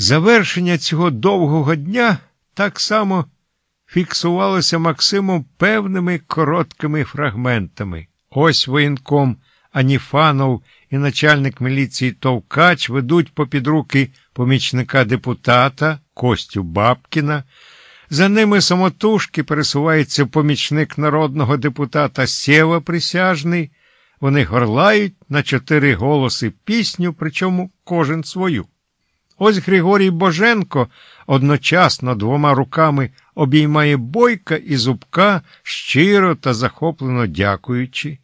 Завершення цього довгого дня так само фіксувалося Максимом певними короткими фрагментами. Ось воєнком Аніфанов і начальник міліції Товкач ведуть попід руки помічника депутата Костю Бабкіна. За ними самотужки пересувається помічник народного депутата Сєва Присяжний. Вони горлають на чотири голоси пісню, причому кожен свою. Ось Григорій Боженко одночасно двома руками обіймає бойка і зубка, щиро та захоплено дякуючи.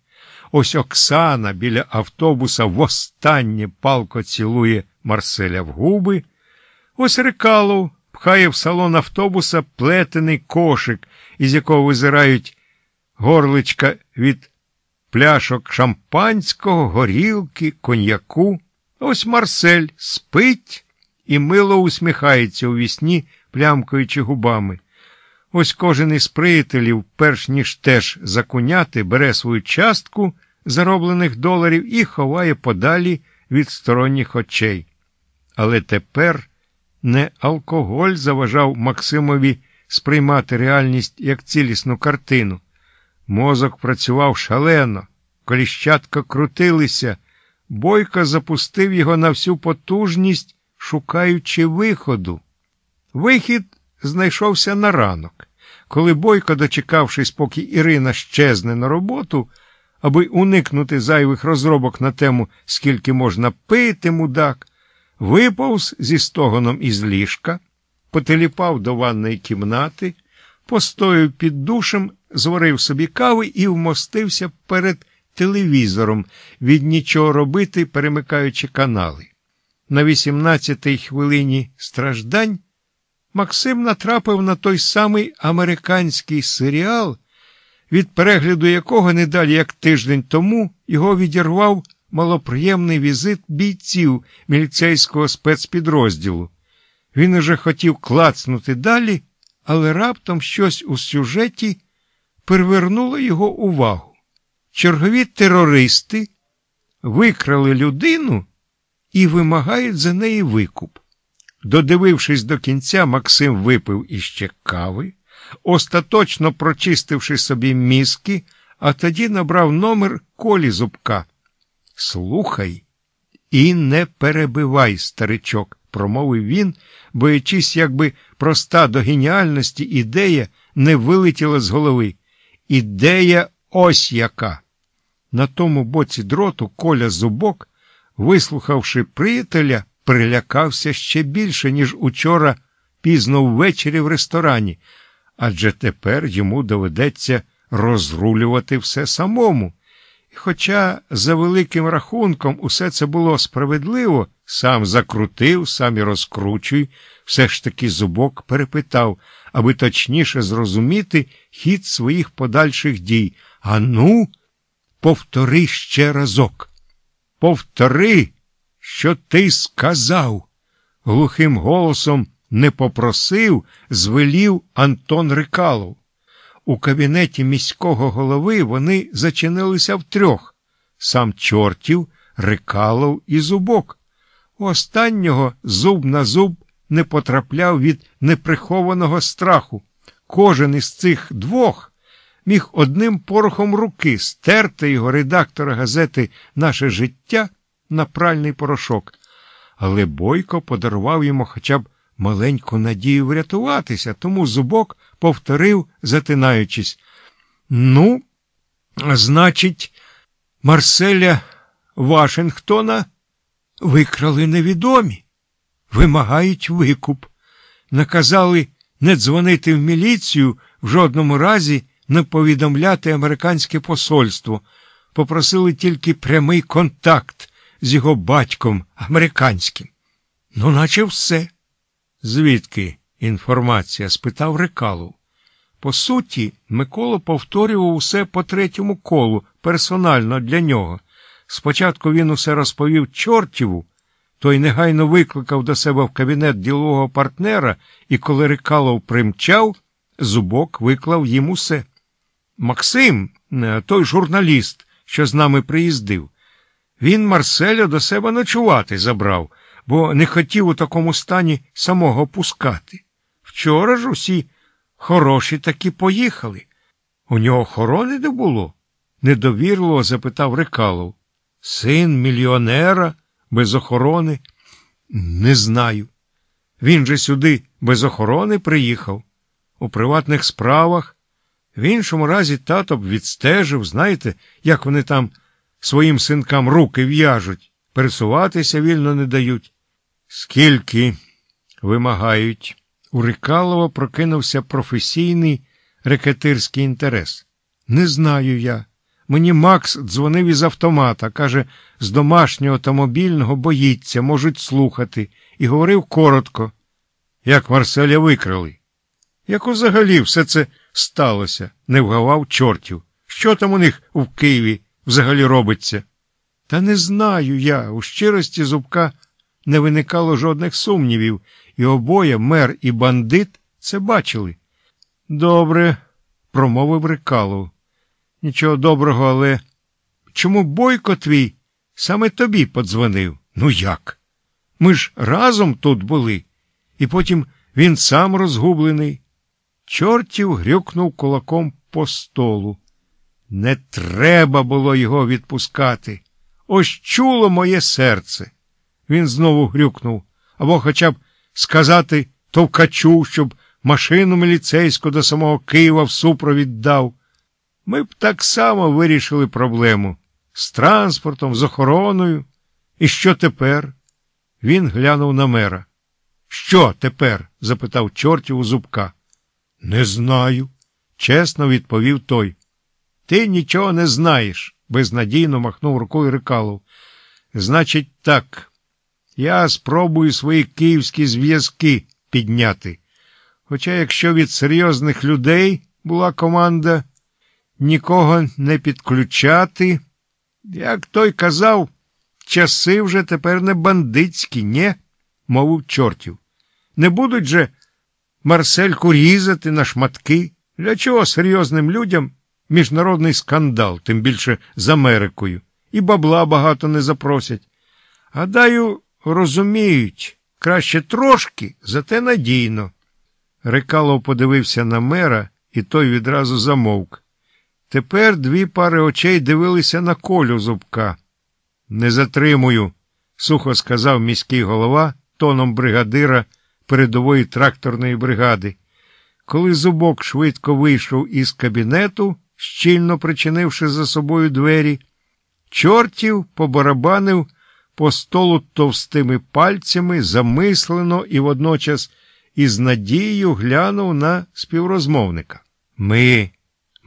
Ось Оксана біля автобуса востаннє палко цілує Марселя в губи. Ось Рикалов пхає в салон автобуса плетений кошик, із якого визирають горличка від пляшок шампанського, горілки, коньяку. Ось Марсель спить і мило усміхається у вісні, плямкаючи губами. Ось кожен із приятелів, перш ніж теж закуняти, бере свою частку зароблених доларів і ховає подалі від сторонніх очей. Але тепер не алкоголь заважав Максимові сприймати реальність як цілісну картину. Мозок працював шалено, коліщатка крутилися, бойко запустив його на всю потужність, шукаючи виходу. Вихід знайшовся на ранок, коли Бойко, дочекавшись, поки Ірина щезне на роботу, аби уникнути зайвих розробок на тему, скільки можна пити, мудак, виповз зі стогоном із ліжка, потеліпав до ванної кімнати, постояв під душем, зварив собі кави і вмостився перед телевізором, від нічого робити, перемикаючи канали. На 18-й хвилині страждань Максим натрапив на той самий американський серіал, від перегляду якого не далі як тиждень тому його відірвав малоприємний візит бійців міліцейського спецпідрозділу. Він уже хотів клацнути далі, але раптом щось у сюжеті привернуло його увагу. Чергові терористи викрали людину і вимагають за неї викуп. Додивившись до кінця, Максим випив іще кави, остаточно прочистивши собі мізки, а тоді набрав номер колі зубка. Слухай і не перебивай, старичок, промовив він, боячись, якби проста до геніальності ідея не вилетіла з голови. Ідея ось яка. На тому боці дроту коля зубок, вислухавши приятеля, прилякався ще більше, ніж учора пізно ввечері в ресторані, адже тепер йому доведеться розрулювати все самому. І хоча, за великим рахунком, усе це було справедливо, сам закрутив, сам і розкручуй, все ж таки зубок перепитав, аби точніше зрозуміти хід своїх подальших дій. Ану, повтори ще разок. Повтори, що ти сказав, глухим голосом не попросив, звелів Антон Рикалов. У кабінеті міського голови вони зачинилися втрьох сам чортів, Рикалов і зубок. У останнього зуб на зуб не потрапляв від неприхованого страху. Кожен із цих двох міг одним порохом руки стерти його редактора газети Наше життя на пральний порошок. Але Бойко подарував йому хоча б маленьку надію врятуватися, тому зубок повторив, затинаючись. Ну, значить, Марселя Вашингтона викрали невідомі, вимагають викуп. Наказали не дзвонити в міліцію, в жодному разі не повідомляти американське посольство. Попросили тільки прямий контакт з його батьком американським. Ну, наче все. Звідки інформація? спитав Рекалов. По суті, Микола повторював усе по третьому колу, персонально для нього. Спочатку він усе розповів чортіву, той негайно викликав до себе в кабінет ділового партнера, і коли Рикалов примчав, зубок виклав їм усе. Максим, е, той журналіст, що з нами приїздив, він Марселя до себе ночувати забрав. бо не хотів у такому стані самого пускати. Вчора ж усі хороші таки поїхали. У нього охорони не було? недовірливо запитав Рикалов. Син мільйонера без охорони? Не знаю. Він же сюди без охорони приїхав. У приватних справах. В іншому разі тато б відстежив, знаєте, як вони там своїм синкам руки в'яжуть, пересуватися вільно не дають. Скільки вимагають? У Рикалова прокинувся професійний рекетирський інтерес. Не знаю я. Мені Макс дзвонив із автомата, каже, з домашнього та мобільного боїться, можуть слухати, і говорив коротко, як Марселя викрали. Як взагалі все це сталося, не вгавав чортів. Що там у них в Києві взагалі робиться? Та не знаю я. У щирості зубка не виникало жодних сумнівів, і обоє мер і бандит це бачили. Добре, промовив Рикалов. Нічого доброго, але чому бойко твій саме тобі подзвонив? Ну як? Ми ж разом тут були, і потім він сам розгублений. Чортів грюкнув кулаком по столу. Не треба було його відпускати. Ось чуло моє серце. Він знову грюкнув, або хоча б сказати товкачу, щоб машину міліцейську до самого Києва в супровід дав. Ми б так само вирішили проблему з транспортом, з охороною. І що тепер? Він глянув на мера. Що тепер? запитав чортів у зубка. Не знаю, чесно відповів той. Ти нічого не знаєш, безнадійно махнув рукою Рикалов. Значить, так. Я спробую свої київські зв'язки підняти. Хоча, якщо від серйозних людей була команда нікого не підключати, як той казав, часи вже тепер не бандитські, нє, мовив чортів. Не будуть же Марсельку різати на шматки. Для чого серйозним людям міжнародний скандал, тим більше з Америкою, і бабла багато не запросять. Гадаю, розуміють, краще трошки, зате надійно. Рекалов подивився на мера, і той відразу замовк. Тепер дві пари очей дивилися на колю зубка. Не затримую, сухо сказав міський голова тоном бригадира передової тракторної бригади. Коли зубок швидко вийшов із кабінету, щільно причинивши за собою двері, чортів побарабанив по столу товстими пальцями, замислено і водночас із надією глянув на співрозмовника. Ми